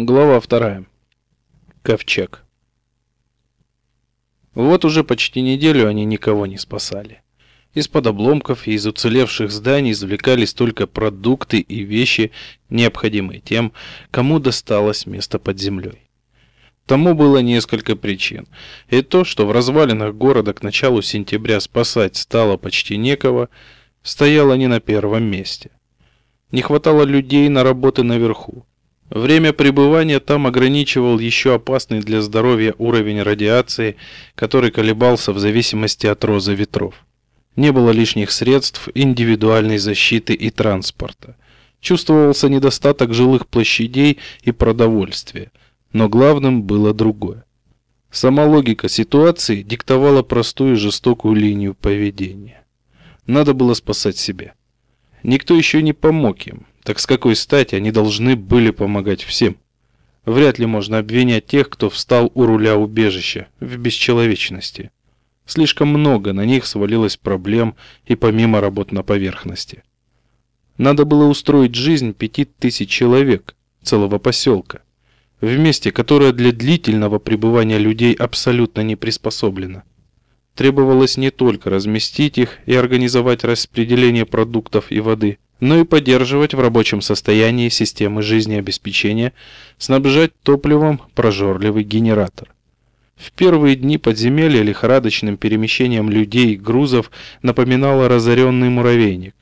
Глава вторая. Ковчег. Вот уже почти неделю они никого не спасали. Из-под обломков и из уцелевших зданий извлекались только продукты и вещи, необходимые тем, кому досталось место под землей. Тому было несколько причин. И то, что в развалинах города к началу сентября спасать стало почти некого, стояло не на первом месте. Не хватало людей на работы наверху. Время пребывания там ограничивал еще опасный для здоровья уровень радиации, который колебался в зависимости от розы ветров. Не было лишних средств индивидуальной защиты и транспорта. Чувствовался недостаток жилых площадей и продовольствия, но главным было другое. Сама логика ситуации диктовала простую и жестокую линию поведения. Надо было спасать себя. Никто еще не помог им, так с какой стати они должны были помогать всем? Вряд ли можно обвинять тех, кто встал у руля убежища в бесчеловечности. Слишком много на них свалилось проблем и помимо работ на поверхности. Надо было устроить жизнь пяти тысяч человек, целого поселка, в месте, которое для длительного пребывания людей абсолютно не приспособлено. Требовалось не только разместить их и организовать распределение продуктов и воды, но и поддерживать в рабочем состоянии системы жизнеобеспечения, снабжать топливом прожорливый генератор. В первые дни подземелья лихорадочным перемещением людей и грузов напоминало разоренный муравейник.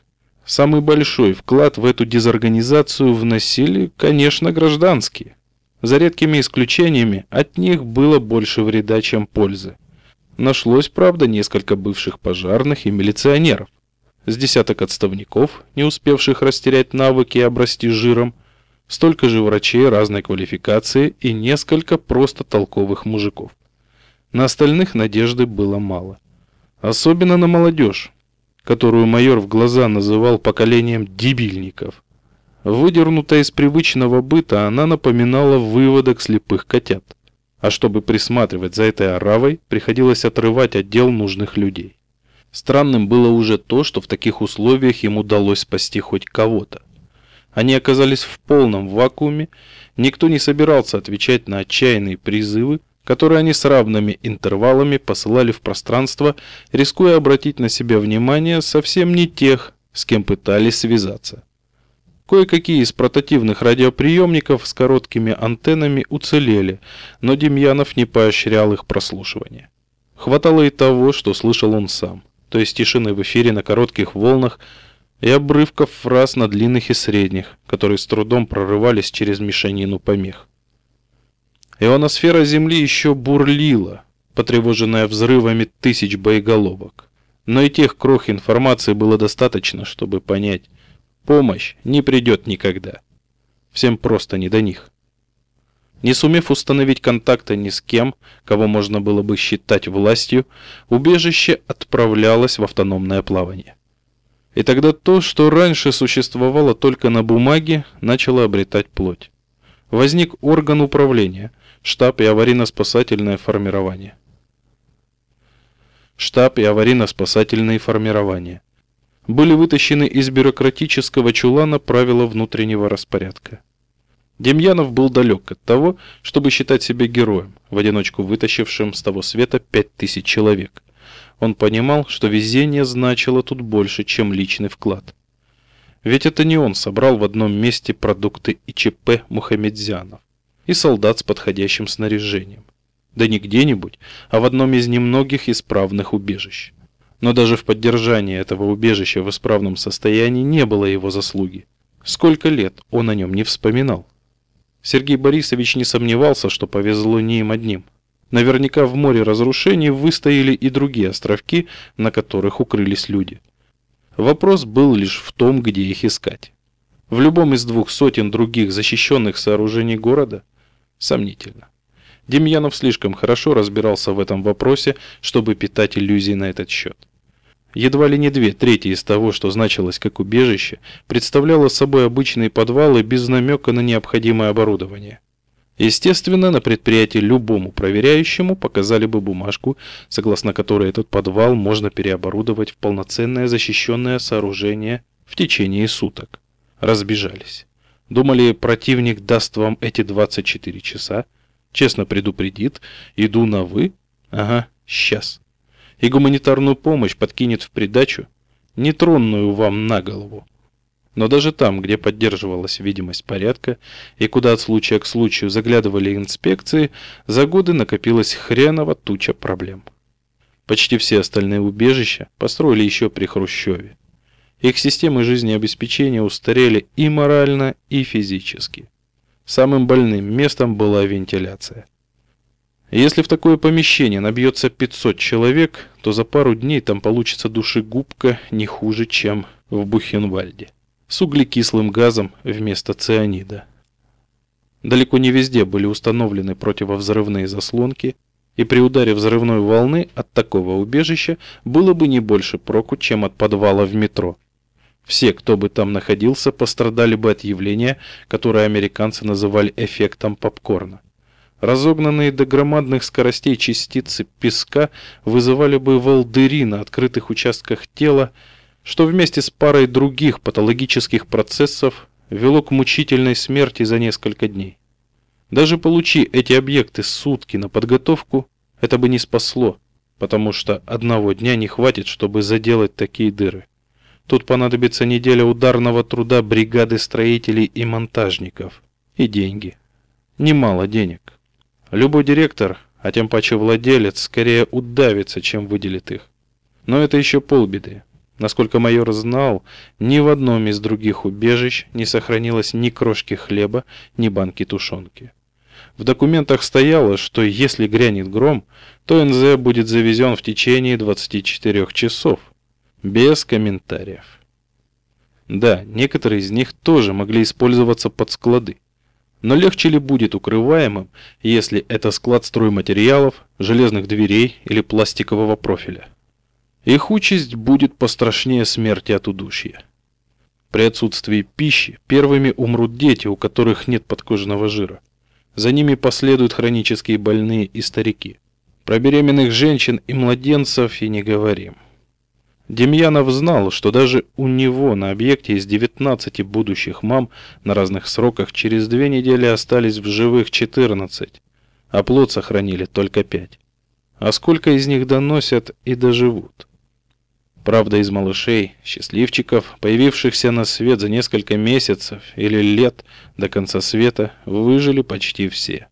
Самый большой вклад в эту дезорганизацию вносили, конечно, гражданские. За редкими исключениями от них было больше вреда, чем пользы. Нашлось, правда, несколько бывших пожарных и милиционеров с десяток отставников, не успевших растерять навыки и обрасти жиром, столько же врачей разной квалификации и несколько просто толковых мужиков. На остальных надежды было мало. Особенно на молодежь, которую майор в глаза называл поколением дебильников. Выдернутая из привычного быта, она напоминала выводок слепых котят. А чтобы присматривать за этой оравой, приходилось отрывать отдел нужных людей. Странным было уже то, что в таких условиях им удалось спасти хоть кого-то. Они оказались в полном вакууме, никто не собирался отвечать на отчаянные призывы, которые они с равными интервалами посылали в пространство, рискуя обратить на себя внимание совсем не тех, с кем пытались связаться. Кое-какие из портативных радиоприемников с короткими антеннами уцелели, но Демьянов не поощрял их прослушивание. Хватало и того, что слышал он сам то есть тишины в эфире на коротких волнах и обрывков фраз на длинных и средних, которые с трудом прорывались через мешанину помех. Ионосфера Земли еще бурлила, потревоженная взрывами тысяч боеголовок. Но и тех крох информации было достаточно, чтобы понять, помощь не придет никогда. Всем просто не до них. Не сумев установить контакта ни с кем, кого можно было бы считать властью, убежище отправлялось в автономное плавание. И тогда то, что раньше существовало только на бумаге, начало обретать плоть. Возник орган управления, штаб и аварийно-спасательное формирование. Штаб и аварийно-спасательные формирования. Были вытащены из бюрократического чулана правила внутреннего распорядка. Демьянов был далек от того, чтобы считать себя героем, в одиночку вытащившим с того света пять тысяч человек. Он понимал, что везение значило тут больше, чем личный вклад. Ведь это не он собрал в одном месте продукты ИЧП Мухамедзянов и солдат с подходящим снаряжением. Да не где-нибудь, а в одном из немногих исправных убежищ. Но даже в поддержании этого убежища в исправном состоянии не было его заслуги. Сколько лет он о нем не вспоминал. Сергей Борисович не сомневался, что повезло не им одним. Наверняка в море разрушений выстояли и другие островки, на которых укрылись люди. Вопрос был лишь в том, где их искать. В любом из двух сотен других защищенных сооружений города? Сомнительно. Демьянов слишком хорошо разбирался в этом вопросе, чтобы питать иллюзии на этот счет. Едва ли не две трети из того, что значилось как убежище, представляло собой обычные подвалы без намека на необходимое оборудование. Естественно, на предприятии любому проверяющему показали бы бумажку, согласно которой этот подвал можно переоборудовать в полноценное защищенное сооружение в течение суток. Разбежались. Думали, противник даст вам эти 24 часа? Честно предупредит, иду на «вы»? Ага, сейчас. И гуманитарную помощь подкинет в придачу, нетронную вам на голову. Но даже там, где поддерживалась видимость порядка и куда от случая к случаю заглядывали инспекции, за годы накопилась хреново туча проблем. Почти все остальные убежища построили еще при Хрущеве. Их системы жизнеобеспечения устарели и морально, и физически. Самым больным местом была вентиляция. Если в такое помещение набьется 500 человек, то за пару дней там получится душегубка не хуже, чем в Бухенвальде. С углекислым газом вместо цианида. Далеко не везде были установлены противовзрывные заслонки, и при ударе взрывной волны от такого убежища было бы не больше проку, чем от подвала в метро. Все, кто бы там находился, пострадали бы от явления, которое американцы называли эффектом попкорна. Разогнанные до громадных скоростей частицы песка вызывали бы волдыри на открытых участках тела, что вместе с парой других патологических процессов вело к мучительной смерти за несколько дней. Даже получи эти объекты сутки на подготовку, это бы не спасло, потому что одного дня не хватит, чтобы заделать такие дыры. Тут понадобится неделя ударного труда бригады строителей и монтажников. И деньги. Немало денег. Любой директор, а тем паче владелец, скорее удавится, чем выделит их. Но это еще полбеды. Насколько майор знал, ни в одном из других убежищ не сохранилось ни крошки хлеба, ни банки тушенки. В документах стояло, что если грянет гром, то НЗ будет завезен в течение 24 часов – без комментариев. Да, некоторые из них тоже могли использоваться под склады. Но легче ли будет укрываемым, если это склад стройматериалов, железных дверей или пластикового профиля? Их участь будет пострашнее смерти от удушья. При отсутствии пищи первыми умрут дети, у которых нет подкожного жира. За ними последуют хронические больные и старики. Про беременных женщин и младенцев и не говорим. Демьянов знал, что даже у него на объекте из 19 будущих мам на разных сроках через две недели остались в живых 14, а плод сохранили только 5. А сколько из них доносят и доживут? Правда, из малышей, счастливчиков, появившихся на свет за несколько месяцев или лет до конца света, выжили почти все.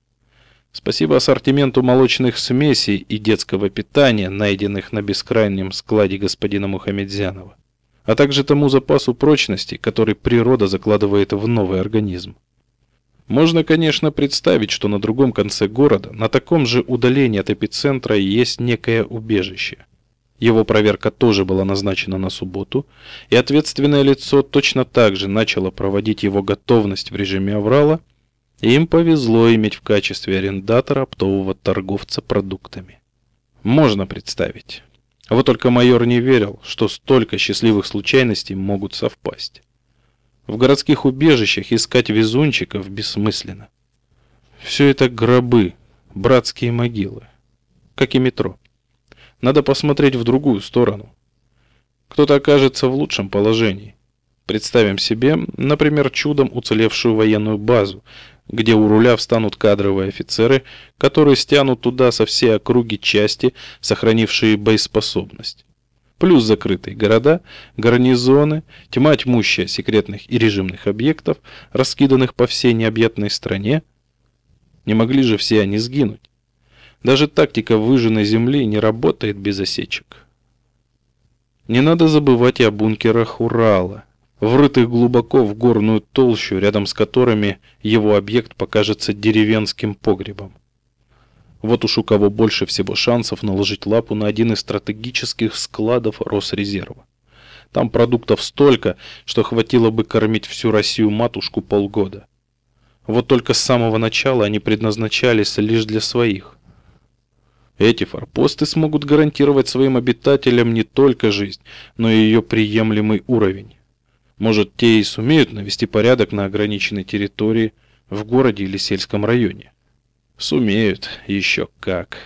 Спасибо ассортименту молочных смесей и детского питания, найденных на бескрайнем складе господина Мухамедзянова, а также тому запасу прочности, который природа закладывает в новый организм. Можно, конечно, представить, что на другом конце города, на таком же удалении от эпицентра, есть некое убежище. Его проверка тоже была назначена на субботу, и ответственное лицо точно так же начало проводить его готовность в режиме аврала – им повезло иметь в качестве арендатора оптового торговца продуктами. Можно представить. Вот только майор не верил, что столько счастливых случайностей могут совпасть. В городских убежищах искать везунчиков бессмысленно. Все это гробы, братские могилы, как и метро. Надо посмотреть в другую сторону. Кто-то окажется в лучшем положении. Представим себе, например, чудом уцелевшую военную базу, где у руля встанут кадровые офицеры, которые стянут туда со всей округи части, сохранившие боеспособность. Плюс закрытые города, гарнизоны, тьма тьмущая секретных и режимных объектов, раскиданных по всей необъятной стране. Не могли же все они сгинуть. Даже тактика выжженной земли не работает без осечек. Не надо забывать и о бункерах Урала, врытых глубоко в горную толщу, рядом с которыми его объект покажется деревенским погребом. Вот уж у кого больше всего шансов наложить лапу на один из стратегических складов Росрезерва. Там продуктов столько, что хватило бы кормить всю Россию матушку полгода. Вот только с самого начала они предназначались лишь для своих. Эти форпосты смогут гарантировать своим обитателям не только жизнь, но и ее приемлемый уровень. Может, те и сумеют навести порядок на ограниченной территории в городе или сельском районе. Сумеют, еще как.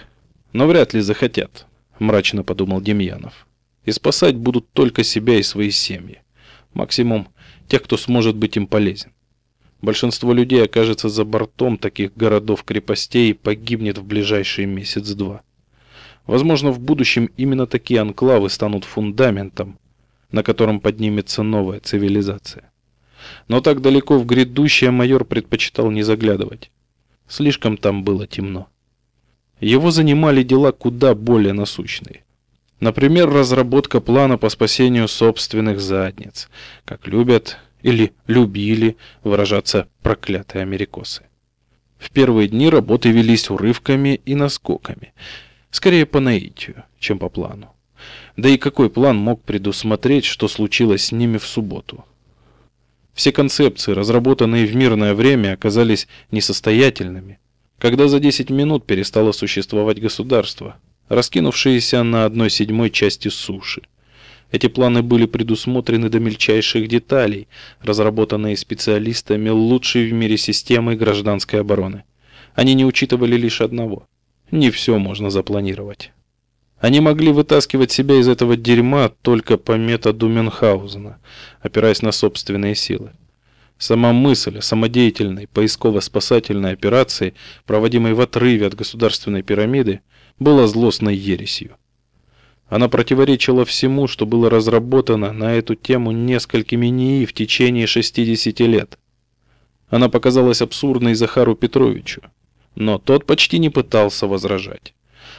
Но вряд ли захотят, мрачно подумал Демьянов. И спасать будут только себя и свои семьи. Максимум тех, кто сможет быть им полезен. Большинство людей окажется за бортом таких городов-крепостей и погибнет в ближайший месяц-два. Возможно, в будущем именно такие анклавы станут фундаментом, на котором поднимется новая цивилизация. Но так далеко в грядущее майор предпочитал не заглядывать. Слишком там было темно. Его занимали дела куда более насущные. Например, разработка плана по спасению собственных задниц, как любят или любили выражаться проклятые америкосы. В первые дни работы велись урывками и наскоками, скорее по наитию, чем по плану. Да и какой план мог предусмотреть, что случилось с ними в субботу? Все концепции, разработанные в мирное время, оказались несостоятельными, когда за 10 минут перестало существовать государство, раскинувшееся на одной седьмой части суши. Эти планы были предусмотрены до мельчайших деталей, разработанные специалистами лучшей в мире системы гражданской обороны. Они не учитывали лишь одного. Не все можно запланировать. Они могли вытаскивать себя из этого дерьма только по методу Мюнхгаузена, опираясь на собственные силы. Сама мысль о самодеятельной поисково-спасательной операции, проводимой в отрыве от государственной пирамиды, была злостной ересью. Она противоречила всему, что было разработано на эту тему несколькими НИИ в течение 60 лет. Она показалась абсурдной Захару Петровичу, но тот почти не пытался возражать.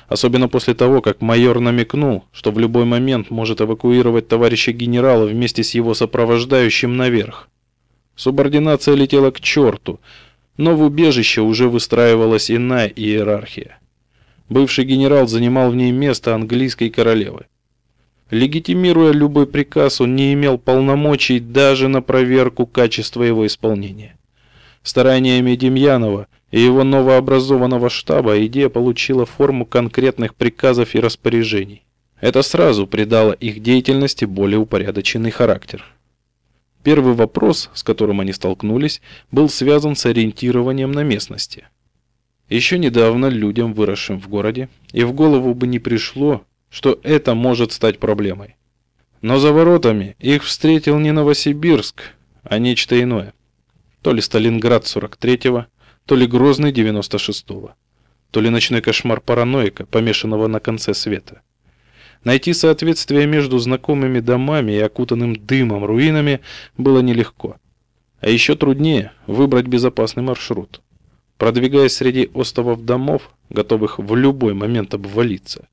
Особенно после того, как майор намекнул, что в любой момент может эвакуировать товарища генерала вместе с его сопровождающим наверх. Субординация летела к черту, но в убежище уже выстраивалась иная иерархия. Бывший генерал занимал в ней место английской королевы. Легитимируя любой приказ, он не имел полномочий даже на проверку качества его исполнения. Стараниями Демьянова – и его новообразованного штаба идея получила форму конкретных приказов и распоряжений. Это сразу придало их деятельности более упорядоченный характер. Первый вопрос, с которым они столкнулись, был связан с ориентированием на местности. Еще недавно людям, выросшим в городе, и в голову бы не пришло, что это может стать проблемой. Но за воротами их встретил не Новосибирск, а нечто иное. То ли Сталинград 43-го, то ли Грозный 96-го, то ли ночной кошмар параноика, помешанного на конце света. Найти соответствие между знакомыми домами и окутанным дымом руинами было нелегко. А еще труднее выбрать безопасный маршрут, продвигаясь среди остовов домов, готовых в любой момент обвалиться.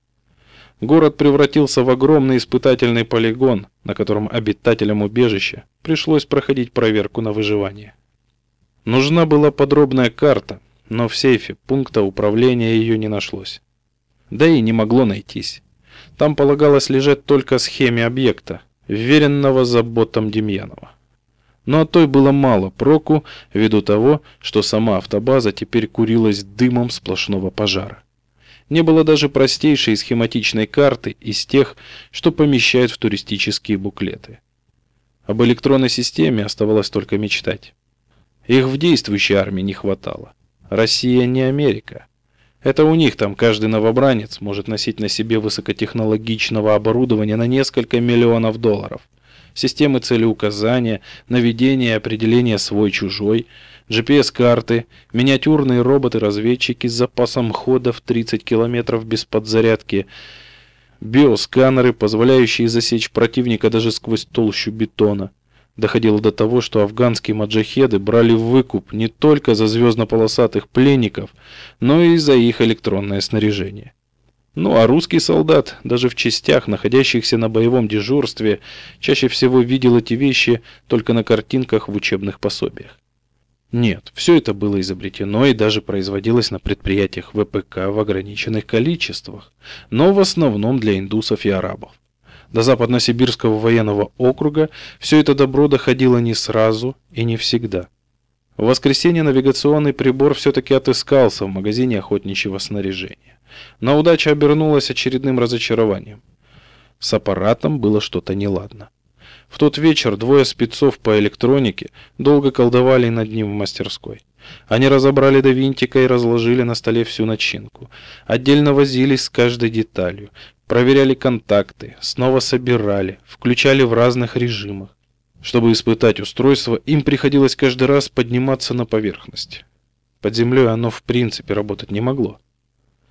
Город превратился в огромный испытательный полигон, на котором обитателям убежища пришлось проходить проверку на выживание. Нужна была подробная карта, но в сейфе пункта управления ее не нашлось. Да и не могло найтись. Там полагалось лежать только схеме объекта, вверенного заботам Демьянова. Но от той было мало проку, ввиду того, что сама автобаза теперь курилась дымом сплошного пожара. Не было даже простейшей схематичной карты из тех, что помещают в туристические буклеты. Об электронной системе оставалось только мечтать. Их в действующей армии не хватало. Россия не Америка. Это у них там каждый новобранец может носить на себе высокотехнологичного оборудования на несколько миллионов долларов. Системы целеуказания, наведения и определения свой-чужой, GPS-карты, миниатюрные роботы-разведчики с запасом хода в 30 километров без подзарядки, биосканеры, позволяющие засечь противника даже сквозь толщу бетона. Доходило до того, что афганские маджахеды брали в выкуп не только за звездно-полосатых пленников, но и за их электронное снаряжение. Ну а русский солдат, даже в частях, находящихся на боевом дежурстве, чаще всего видел эти вещи только на картинках в учебных пособиях. Нет, все это было изобретено и даже производилось на предприятиях ВПК в ограниченных количествах, но в основном для индусов и арабов. До Западно-Сибирского военного округа все это добро доходило не сразу и не всегда. В воскресенье навигационный прибор все-таки отыскался в магазине охотничьего снаряжения. Но удача обернулась очередным разочарованием. С аппаратом было что-то неладно. В тот вечер двое спецов по электронике долго колдовали над ним в мастерской. Они разобрали до винтика и разложили на столе всю начинку. Отдельно возились с каждой деталью, проверяли контакты, снова собирали, включали в разных режимах. Чтобы испытать устройство, им приходилось каждый раз подниматься на поверхность. Под землей оно в принципе работать не могло.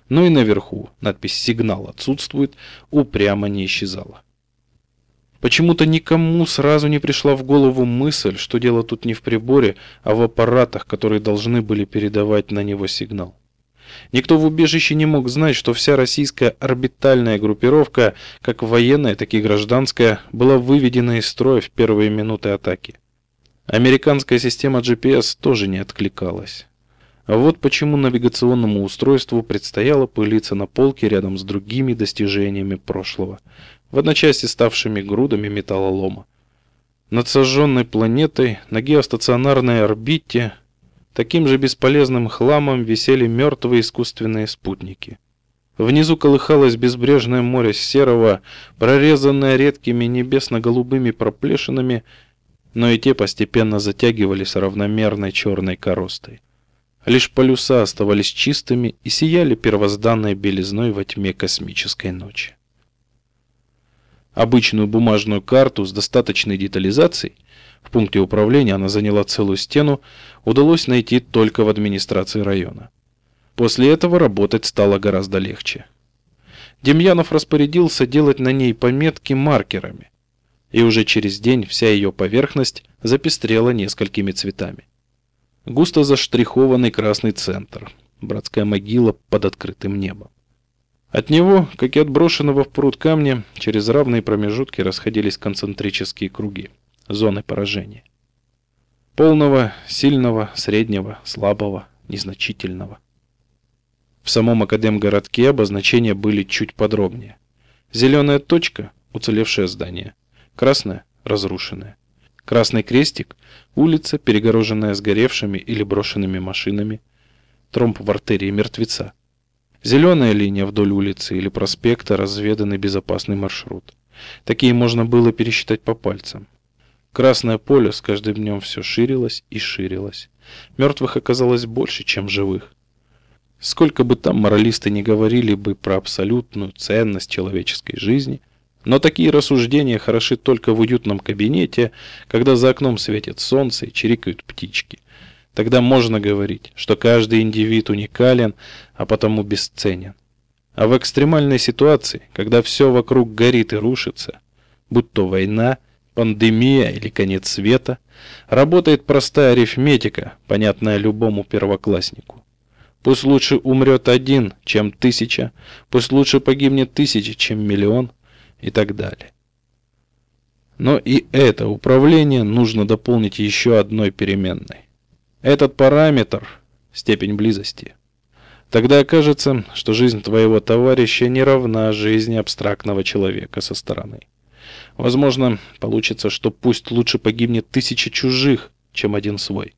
Но и наверху надпись «Сигнал отсутствует» упрямо не исчезала. Почему-то никому сразу не пришла в голову мысль, что дело тут не в приборе, а в аппаратах, которые должны были передавать на него сигнал. Никто в убежище не мог знать, что вся российская орбитальная группировка, как военная, так и гражданская, была выведена из строя в первые минуты атаки. Американская система GPS тоже не откликалась. А вот почему навигационному устройству предстояло пылиться на полке рядом с другими достижениями прошлого – в одночасье ставшими грудами металлолома. Над сожженной планетой на геостационарной орбите таким же бесполезным хламом висели мертвые искусственные спутники. Внизу колыхалось безбрежное море серого, прорезанное редкими небесно-голубыми проплешинами, но и те постепенно затягивались равномерной черной коростой. Лишь полюса оставались чистыми и сияли первозданной белизной во тьме космической ночи. Обычную бумажную карту с достаточной детализацией, в пункте управления она заняла целую стену, удалось найти только в администрации района. После этого работать стало гораздо легче. Демьянов распорядился делать на ней пометки маркерами, и уже через день вся ее поверхность запестрела несколькими цветами. Густо заштрихованный красный центр, братская могила под открытым небом. От него, как и от брошенного в пруд камня, через равные промежутки расходились концентрические круги, зоны поражения. Полного, сильного, среднего, слабого, незначительного. В самом Академгородке обозначения были чуть подробнее. Зеленая точка – уцелевшее здание. Красная – разрушенное. Красный крестик – улица, перегороженная сгоревшими или брошенными машинами. Тромб в артерии мертвеца – Зеленая линия вдоль улицы или проспекта – разведанный безопасный маршрут. Такие можно было пересчитать по пальцам. Красное поле с каждым днем все ширилось и ширилось. Мертвых оказалось больше, чем живых. Сколько бы там моралисты не говорили бы про абсолютную ценность человеческой жизни, но такие рассуждения хороши только в уютном кабинете, когда за окном светит солнце и чирикают птички. Тогда можно говорить, что каждый индивид уникален, а потому бесценен. А в экстремальной ситуации, когда все вокруг горит и рушится, будь то война, пандемия или конец света, работает простая арифметика, понятная любому первокласснику. Пусть лучше умрет один, чем тысяча, пусть лучше погибнет тысяча, чем миллион и так далее. Но и это управление нужно дополнить еще одной переменной. Этот параметр – степень близости. Тогда окажется, что жизнь твоего товарища не равна жизни абстрактного человека со стороны. Возможно, получится, что пусть лучше погибнет тысяча чужих, чем один свой.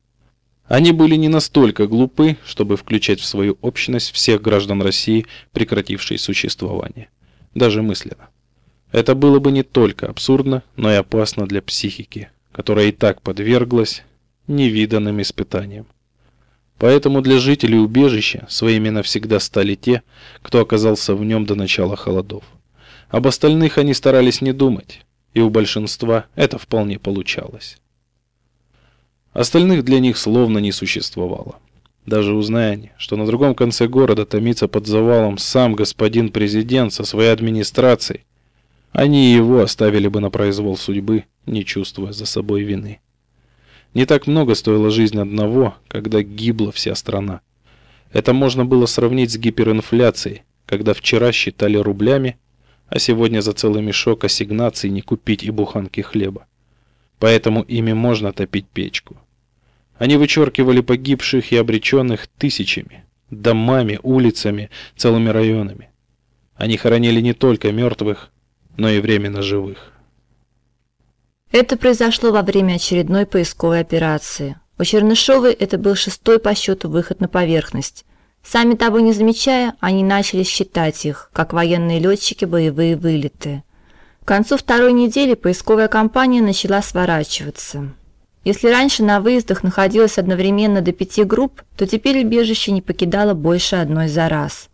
Они были не настолько глупы, чтобы включать в свою общность всех граждан России, прекратившие существование. Даже мысленно. Это было бы не только абсурдно, но и опасно для психики, которая и так подверглась невиданным испытанием. Поэтому для жителей убежища своими навсегда стали те, кто оказался в нем до начала холодов. Об остальных они старались не думать, и у большинства это вполне получалось. Остальных для них словно не существовало. Даже узная они, что на другом конце города томится под завалом сам господин президент со своей администрацией, они его оставили бы на произвол судьбы, не чувствуя за собой вины. Не так много стоила жизнь одного, когда гибла вся страна. Это можно было сравнить с гиперинфляцией, когда вчера считали рублями, а сегодня за целый мешок ассигнаций не купить и буханки хлеба. Поэтому ими можно топить печку. Они вычеркивали погибших и обреченных тысячами, домами, улицами, целыми районами. Они хоронили не только мертвых, но и временно живых. Это произошло во время очередной поисковой операции. У Чернышовой это был шестой по счету выход на поверхность. Сами того не замечая, они начали считать их, как военные летчики боевые вылеты. К концу второй недели поисковая кампания начала сворачиваться. Если раньше на выездах находилось одновременно до пяти групп, то теперь убежище не покидало больше одной за раз.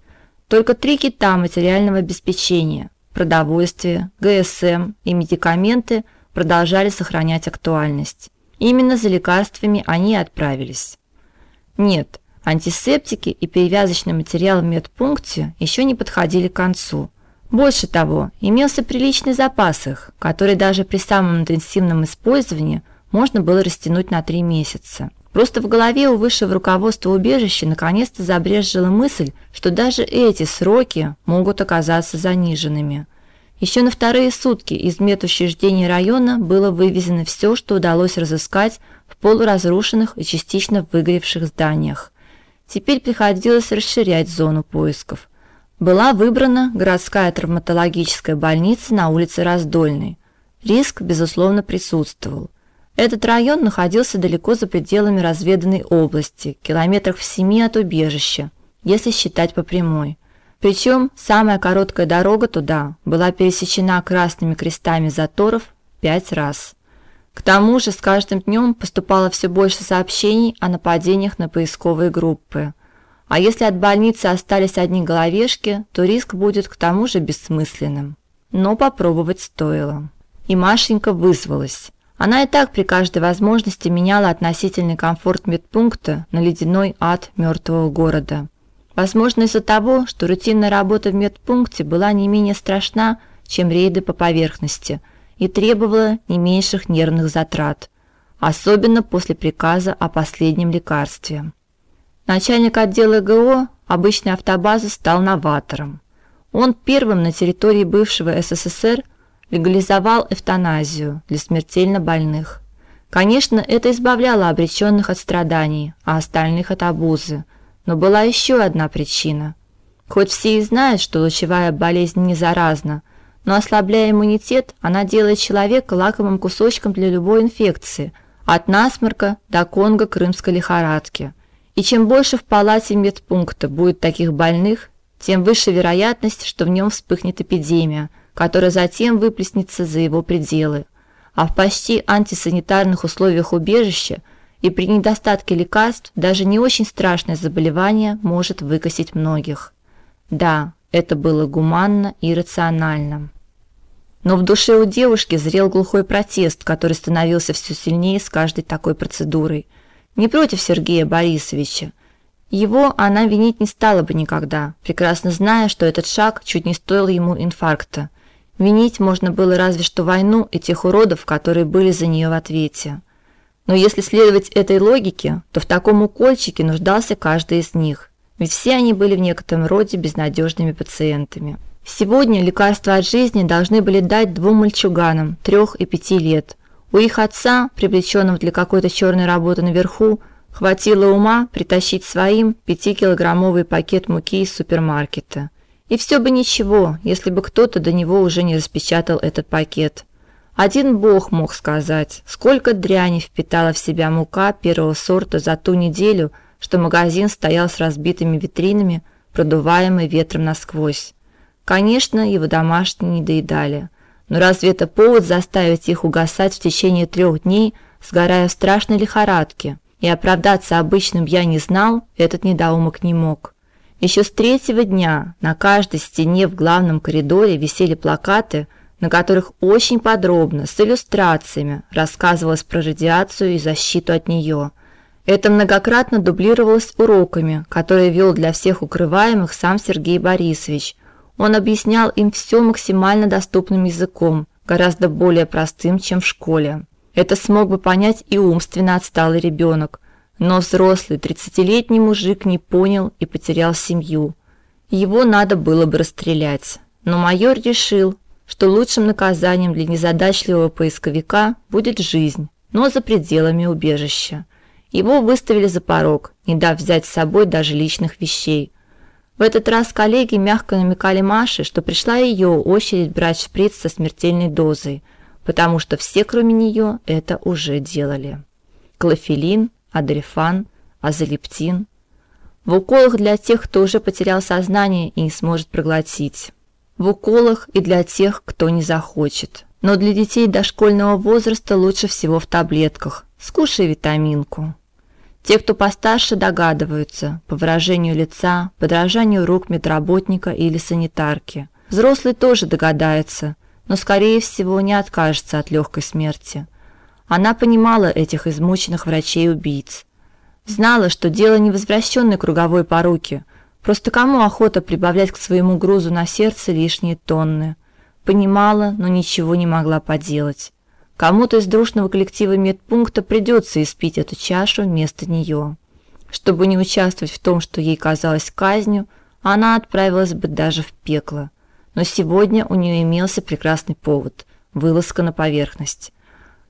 Только три кита материального обеспечения – продовольствие, ГСМ и медикаменты – продолжали сохранять актуальность. Именно за лекарствами они и отправились. Нет, антисептики и перевязочный материал в медпункте еще не подходили к концу. Больше того, имелся приличный запас их, который даже при самом интенсивном использовании можно было растянуть на три месяца. Просто в голове у высшего руководства убежища наконец-то забрезжила мысль, что даже эти сроки могут оказаться заниженными. Еще на вторые сутки из медучреждений района было вывезено все, что удалось разыскать в полуразрушенных и частично выгоревших зданиях. Теперь приходилось расширять зону поисков. Была выбрана городская травматологическая больница на улице Раздольной. Риск безусловно присутствовал. Этот район находился далеко за пределами разведанной области, километрах в семи от убежища, если считать по прямой. Причем самая короткая дорога туда была пересечена красными крестами заторов пять раз. К тому же с каждым днем поступало все больше сообщений о нападениях на поисковые группы. А если от больницы остались одни головешки, то риск будет к тому же бессмысленным. Но попробовать стоило. И Машенька вызвалась. Она и так при каждой возможности меняла относительный комфорт медпункта на ледяной ад мертвого города. Возможно, из-за того, что рутинная работа в медпункте была не менее страшна, чем рейды по поверхности и требовала не меньших нервных затрат, особенно после приказа о последнем лекарстве. Начальник отдела ГО обычной автобазы стал новатором. Он первым на территории бывшего СССР легализовал эвтаназию для смертельно больных. Конечно, это избавляло обреченных от страданий, а остальных от обузы – но была еще одна причина. Хоть все и знают, что лучевая болезнь не заразна, но ослабляя иммунитет, она делает человека лакомым кусочком для любой инфекции, от насморка до конго-крымской лихорадки. И чем больше в палате медпункта будет таких больных, тем выше вероятность, что в нем вспыхнет эпидемия, которая затем выплеснется за его пределы. А в почти антисанитарных условиях убежища – и при недостатке лекарств даже не очень страшное заболевание может выкосить многих. Да, это было гуманно и рационально. Но в душе у девушки зрел глухой протест, который становился все сильнее с каждой такой процедурой. Не против Сергея Борисовича. Его она винить не стала бы никогда, прекрасно зная, что этот шаг чуть не стоил ему инфаркта. Винить можно было разве что войну и тех уродов, которые были за нее в ответе. Но если следовать этой логике, то в таком укольчике нуждался каждый из них, ведь все они были в некотором роде безнадежными пациентами. Сегодня лекарства от жизни должны были дать двум мальчуганам трех и пяти лет. У их отца, привлеченного для какой-то черной работы наверху, хватило ума притащить своим пятикилограммовый пакет муки из супермаркета. И все бы ничего, если бы кто-то до него уже не распечатал этот пакет. Один бог мог сказать, сколько дряни впитала в себя мука первого сорта за ту неделю, что магазин стоял с разбитыми витринами, продуваемый ветром насквозь. Конечно, его домашние не доедали. Но разве это повод заставить их угасать в течение трех дней, сгорая в страшной лихорадке? И оправдаться обычным я не знал, этот недоумок не мог. Еще с третьего дня на каждой стене в главном коридоре висели плакаты – на которых очень подробно, с иллюстрациями, рассказывалось про радиацию и защиту от нее. Это многократно дублировалось уроками, которые вел для всех укрываемых сам Сергей Борисович. Он объяснял им все максимально доступным языком, гораздо более простым, чем в школе. Это смог бы понять и умственно отсталый ребенок, но взрослый тридцатилетний мужик не понял и потерял семью. Его надо было бы расстрелять. Но майор решил, что лучшим наказанием для незадачливого поисковика будет жизнь, но за пределами убежища. Его выставили за порог, не дав взять с собой даже личных вещей. В этот раз коллеги мягко намекали Маше, что пришла ее очередь брать шприц со смертельной дозой, потому что все, кроме нее, это уже делали. Клофелин, адрефан, азолептин. В уколах для тех, кто уже потерял сознание и не сможет проглотить в уколах и для тех, кто не захочет. Но для детей дошкольного возраста лучше всего в таблетках. Скушай витаминку. Те, кто постарше, догадываются по выражению лица, подражанию рук медработника или санитарки. Взрослый тоже догадается, но, скорее всего, не откажется от легкой смерти. Она понимала этих измученных врачей-убийц. Знала, что дело не в возвращенной круговой поруке. Просто кому охота прибавлять к своему грузу на сердце лишние тонны? Понимала, но ничего не могла поделать. Кому-то из дружного коллектива медпункта придется испить эту чашу вместо нее. Чтобы не участвовать в том, что ей казалось казнью, она отправилась бы даже в пекло. Но сегодня у нее имелся прекрасный повод вылазка на поверхность.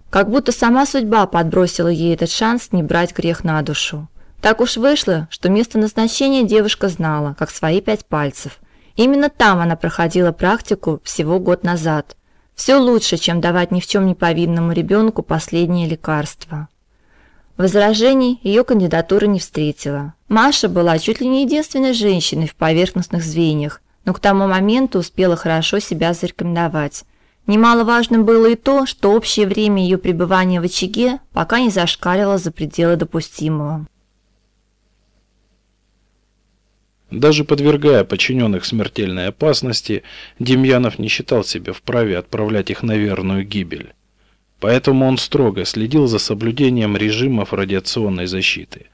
Как будто сама судьба подбросила ей этот шанс не брать грех на душу. Так уж вышло, что место назначения девушка знала, как свои пять пальцев. Именно там она проходила практику всего год назад. Все лучше, чем давать ни в чем не повинному ребенку последнее лекарство. Возражений ее кандидатура не встретила. Маша была чуть ли не единственной женщиной в поверхностных звеньях, но к тому моменту успела хорошо себя зарекомендовать. Немаловажным было и то, что общее время ее пребывания в очаге пока не зашкаливало за пределы допустимого. Даже подвергая подчиненных смертельной опасности, Демьянов не считал себя вправе отправлять их на верную гибель. Поэтому он строго следил за соблюдением режимов радиационной защиты.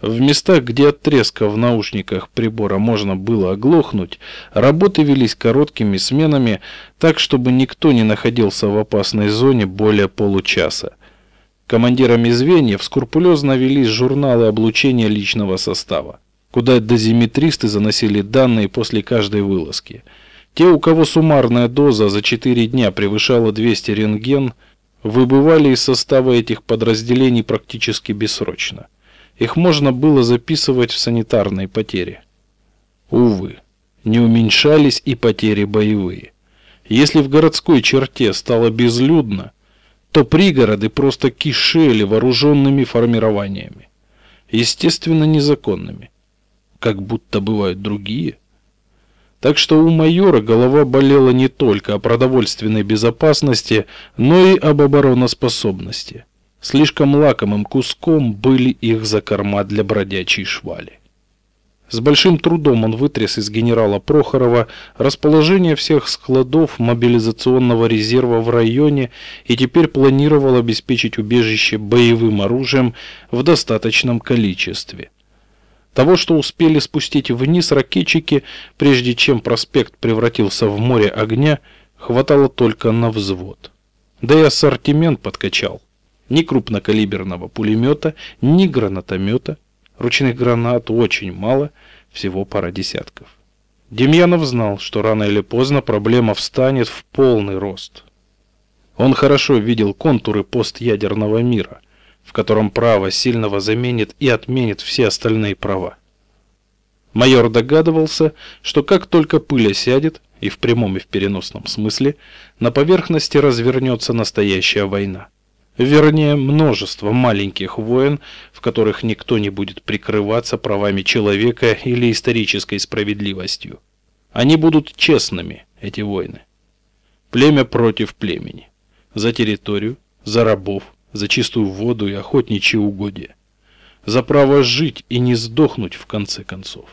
В местах, где от треска в наушниках прибора можно было оглохнуть, работы велись короткими сменами, так чтобы никто не находился в опасной зоне более получаса. Командирами звеньев скрупулезно велись журналы облучения личного состава, куда дозиметристы заносили данные после каждой вылазки. Те, у кого суммарная доза за 4 дня превышала 200 рентген, выбывали из состава этих подразделений практически бессрочно. Их можно было записывать в санитарные потери. Увы, не уменьшались и потери боевые. Если в городской черте стало безлюдно, то пригороды просто кишели вооруженными формированиями. Естественно, незаконными, как будто бывают другие. Так что у майора голова болела не только о продовольственной безопасности, но и об обороноспособности. Слишком лакомым куском были их закорма для бродячей швали. С большим трудом он вытряс из генерала Прохорова расположение всех складов мобилизационного резерва в районе и теперь планировал обеспечить убежище боевым оружием в достаточном количестве. Того, что успели спустить вниз ракетчики, прежде чем проспект превратился в море огня, хватало только на взвод. Да и ассортимент подкачал. Ни крупнокалиберного пулемета, ни гранатомета. Ручных гранат очень мало, всего пара десятков. Демьянов знал, что рано или поздно проблема встанет в полный рост. Он хорошо видел контуры постядерного мира – в котором право сильного заменит и отменит все остальные права. Майор догадывался, что как только пыль осядет, и в прямом и в переносном смысле, на поверхности развернется настоящая война. Вернее, множество маленьких войн, в которых никто не будет прикрываться правами человека или исторической справедливостью. Они будут честными, эти войны. Племя против племени. За территорию, за рабов, за чистую воду и охотничьи угодья, за право жить и не сдохнуть в конце концов.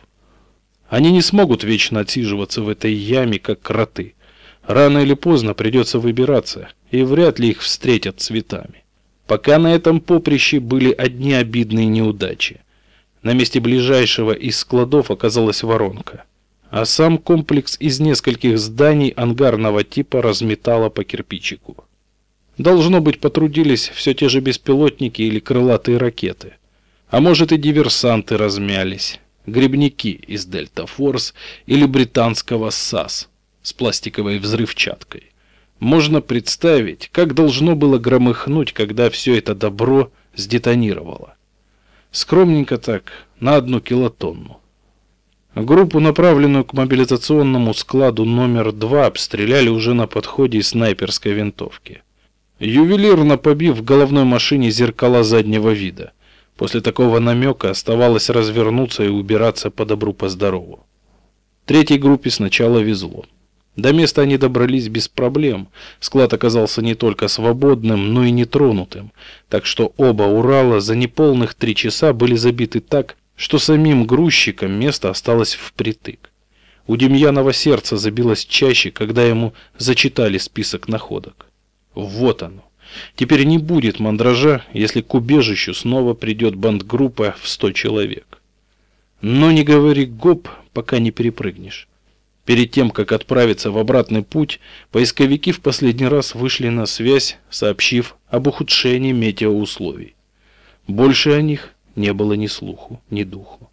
Они не смогут вечно отсиживаться в этой яме, как кроты. Рано или поздно придется выбираться, и вряд ли их встретят цветами. Пока на этом поприще были одни обидные неудачи. На месте ближайшего из складов оказалась воронка, а сам комплекс из нескольких зданий ангарного типа разметало по кирпичику. Должно быть, потрудились все те же беспилотники или крылатые ракеты. А может и диверсанты размялись. Грибники из Дельта Форс или британского САС с пластиковой взрывчаткой. Можно представить, как должно было громыхнуть, когда все это добро сдетонировало. Скромненько так, на одну килотонну. Группу, направленную к мобилизационному складу номер два, обстреляли уже на подходе из снайперской винтовки ювелирно побив в головной машине зеркала заднего вида. После такого намека оставалось развернуться и убираться по добру по здорову. Третьей группе сначала везло. До места они добрались без проблем. Склад оказался не только свободным, но и нетронутым, так что оба Урала за неполных три часа были забиты так, что самим грузчикам место осталось впритык. У Демьянова сердце забилось чаще, когда ему зачитали список находок. Вот оно. Теперь не будет мандража, если к убежищу снова придет бандгруппа в сто человек. Но не говори гоп, пока не перепрыгнешь. Перед тем, как отправиться в обратный путь, поисковики в последний раз вышли на связь, сообщив об ухудшении метеоусловий. Больше о них не было ни слуху, ни духу.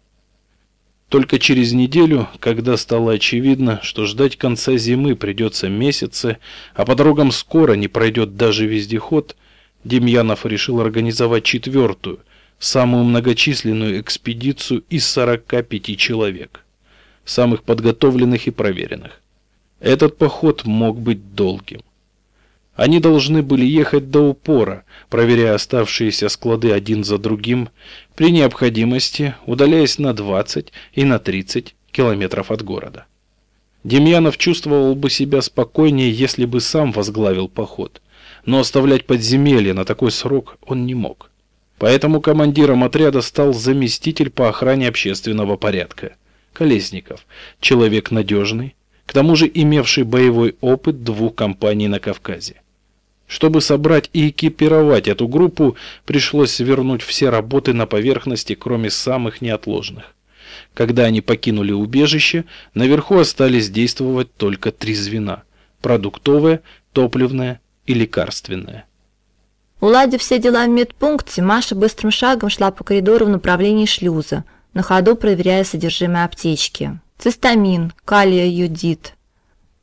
Только через неделю, когда стало очевидно, что ждать конца зимы придется месяцы, а по дорогам скоро не пройдет даже вездеход, Демьянов решил организовать четвертую, самую многочисленную экспедицию из 45 человек, самых подготовленных и проверенных. Этот поход мог быть долгим. Они должны были ехать до упора, проверяя оставшиеся склады один за другим, при необходимости удаляясь на 20 и на 30 километров от города. Демьянов чувствовал бы себя спокойнее, если бы сам возглавил поход, но оставлять подземелье на такой срок он не мог. Поэтому командиром отряда стал заместитель по охране общественного порядка, Колесников, человек надежный, к тому же имевший боевой опыт двух кампаний на Кавказе. Чтобы собрать и экипировать эту группу, пришлось свернуть все работы на поверхности, кроме самых неотложных. Когда они покинули убежище, наверху остались действовать только три звена – продуктовое, топливное и лекарственное. Уладив все дела в медпункте, Маша быстрым шагом шла по коридору в направлении шлюза, на ходу проверяя содержимое аптечки. Цистамин, калия йодид.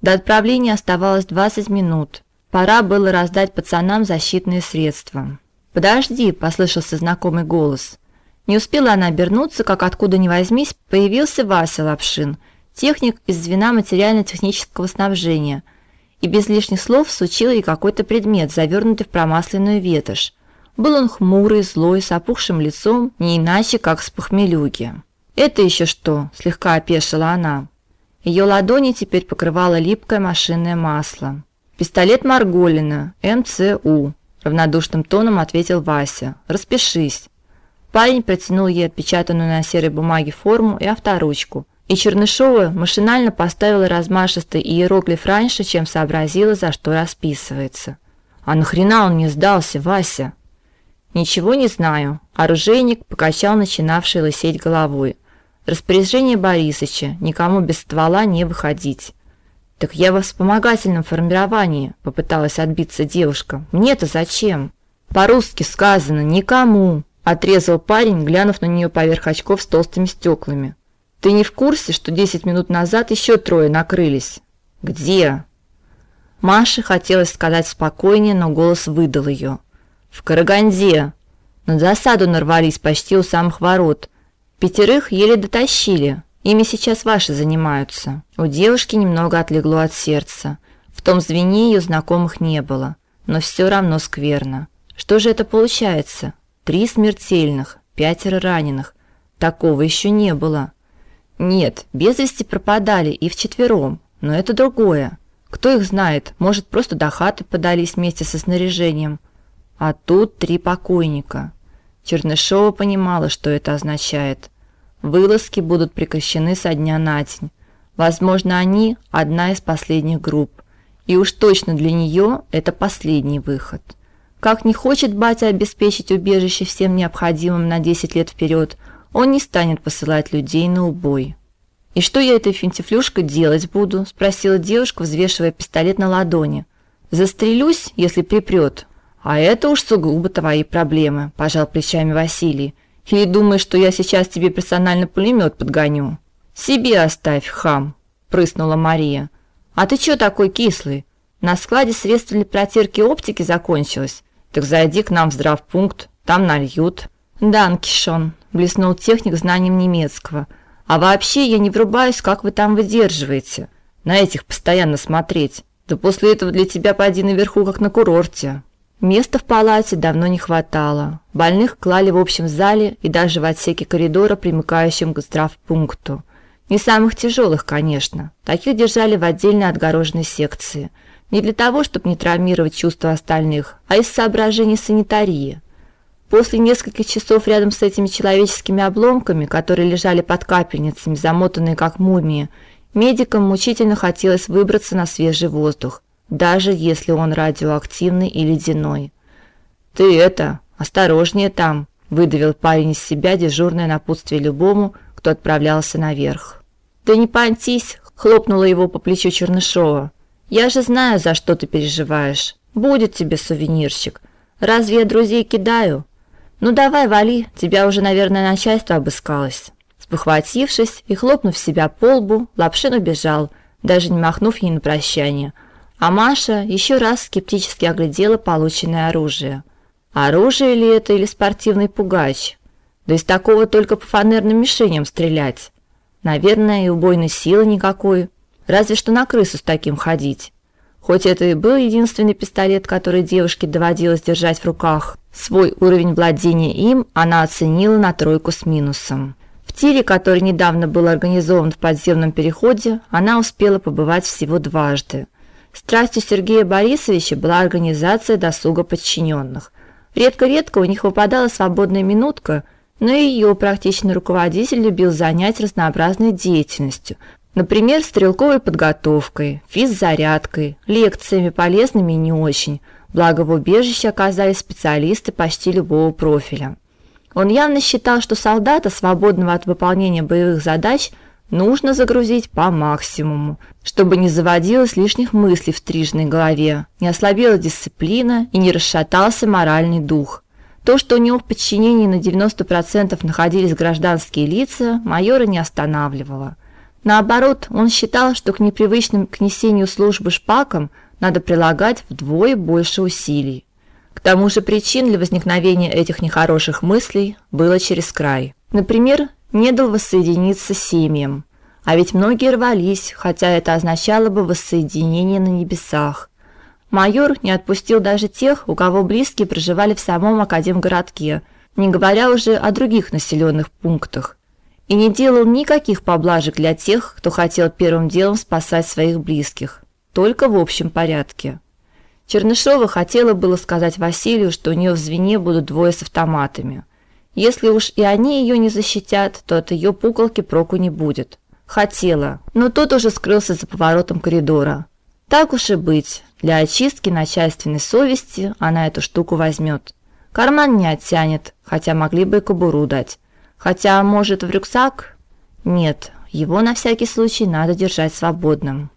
До отправления оставалось 20 минут. Пора было раздать пацанам защитные средства. «Подожди», – послышался знакомый голос. Не успела она обернуться, как откуда ни возьмись, появился Вася Лапшин, техник из звена материально-технического снабжения, и без лишних слов сучил ей какой-то предмет, завернутый в промасленную ветошь. Был он хмурый, злой, с опухшим лицом, не иначе, как с похмелюги. «Это еще что?» – слегка опешила она. Ее ладони теперь покрывало липкое машинное масло. Пистолет Марголина, МЦУ, равнодушным тоном ответил Вася. Распишись. Парень протянул ей отпечатанную на серой бумаге форму и авторучку. И Чернышова машинально поставила размашистый иероглиф раньше, чем сообразила, за что расписывается. А нахрена он не сдался, Вася? Ничего не знаю. Оружейник покачал начинавший лысеть головой. Распоряжение Борисыча никому без ствола не выходить. Так я во вспомогательном формировании, попыталась отбиться девушка. Мне-то зачем? По-русски сказано никому, отрезал парень, глянув на нее поверх очков с толстыми стеклами. Ты не в курсе, что 10 минут назад еще трое накрылись? Где? Маше хотелось сказать спокойнее, но голос выдал ее. В Караганде. На засаду нарвались почти у самых ворот. Пятерых еле дотащили. Ими сейчас ваши занимаются. У девушки немного отлегло от сердца. В том звене ее знакомых не было, но все равно скверно. Что же это получается? Три смертельных, пятеро раненых. Такого еще не было. Нет, без вести пропадали и вчетвером, но это другое. Кто их знает, может, просто до хаты подались вместе со снаряжением. А тут три покойника. Чернышова понимала, что это означает. Вылазки будут прекращены со дня на день. Возможно, они одна из последних групп. И уж точно для нее это последний выход. Как не хочет батя обеспечить убежище всем необходимым на 10 лет вперед, он не станет посылать людей на убой. «И что я этой финтифлюшкой делать буду?» – спросила девушка, взвешивая пистолет на ладони. «Застрелюсь, если припрет?» «А это уж сугубо твои проблемы», – пожал плечами Василий. Или думаешь, что я сейчас тебе персонально пулемет подгоню? Себе оставь, хам, прыснула Мария. А ты что такой кислый? На складе средств для протирки оптики закончилось. Так зайди к нам в здравпункт, там нальют. Данкишон, блеснул техник знанием немецкого. А вообще я не врубаюсь, как вы там выдерживаете. На этих постоянно смотреть. Да после этого для тебя пойди наверху, как на курорте. Места в палате давно не хватало. Больных клали в общем зале и даже в отсеке коридора, примыкающем к здравпункту. Не самых тяжелых, конечно. Таких держали в отдельно отгороженной секции. Не для того, чтобы не травмировать чувства остальных, а из соображений санитарии. После нескольких часов рядом с этими человеческими обломками, которые лежали под капельницами, замотанные как мумии, Медикам мучительно хотелось выбраться на свежий воздух, даже если он радиоактивный и ледяной. Ты это, осторожнее там, выдавил парень из себя дежурное напутствие любому, кто отправлялся наверх. Да не понтись, хлопнула его по плечу Чернышова. Я же знаю, за что ты переживаешь. Будет тебе сувенирчик. Разве я друзей кидаю? Ну давай, вали, тебя уже, наверное, начальство обыскалось. Спохватившись и хлопнув себя по лбу, Лапшин убежал, даже не махнув ей на прощание. А Маша еще раз скептически оглядела полученное оружие. Оружие ли это или спортивный пугач? Да из такого только по фанерным мишеням стрелять. Наверное, и убойной силы никакой. Разве что на крысу с таким ходить. Хоть это и был единственный пистолет, который девушке доводилось держать в руках, свой уровень владения им она оценила на тройку с минусом. В тире, который недавно был организован в подземном переходе, она успела побывать всего дважды. Страстью Сергея Борисовича была организация досуга подчиненных. Редко-редко у них выпадала свободная минутка, но и ее практичный руководитель любил занять разнообразной деятельностью, Например, стрелковой подготовкой, физзарядкой, лекциями полезными и не очень. Благо в убежище оказались специалисты почти любого профиля. Он явно считал, что солдата, свободного от выполнения боевых задач, нужно загрузить по максимуму, чтобы не заводилось лишних мыслей в стрижной голове, не ослабела дисциплина и не расшатался моральный дух. То, что у него в подчинении на 90% находились гражданские лица, майора не останавливало. Наоборот, он считал, что к непривычным к несению службы шпакам надо прилагать вдвое больше усилий. К тому же причин для возникновения этих нехороших мыслей было через край. Например, не дал воссоединиться семьям. А ведь многие рвались, хотя это означало бы воссоединение на небесах. Майор не отпустил даже тех, у кого близкие проживали в самом академгородке, не говоря уже о других населенных пунктах и не делал никаких поблажек для тех, кто хотел первым делом спасать своих близких, только в общем порядке. Чернышова хотела было сказать Василию, что у нее в звене будут двое с автоматами. Если уж и они ее не защитят, то от ее пуколки проку не будет. Хотела, но тот уже скрылся за поворотом коридора. Так уж и быть, для очистки начальственной совести она эту штуку возьмет. Карман не оттянет, хотя могли бы и кобуру дать. Хотя, может, в рюкзак? Нет, его на всякий случай надо держать свободным.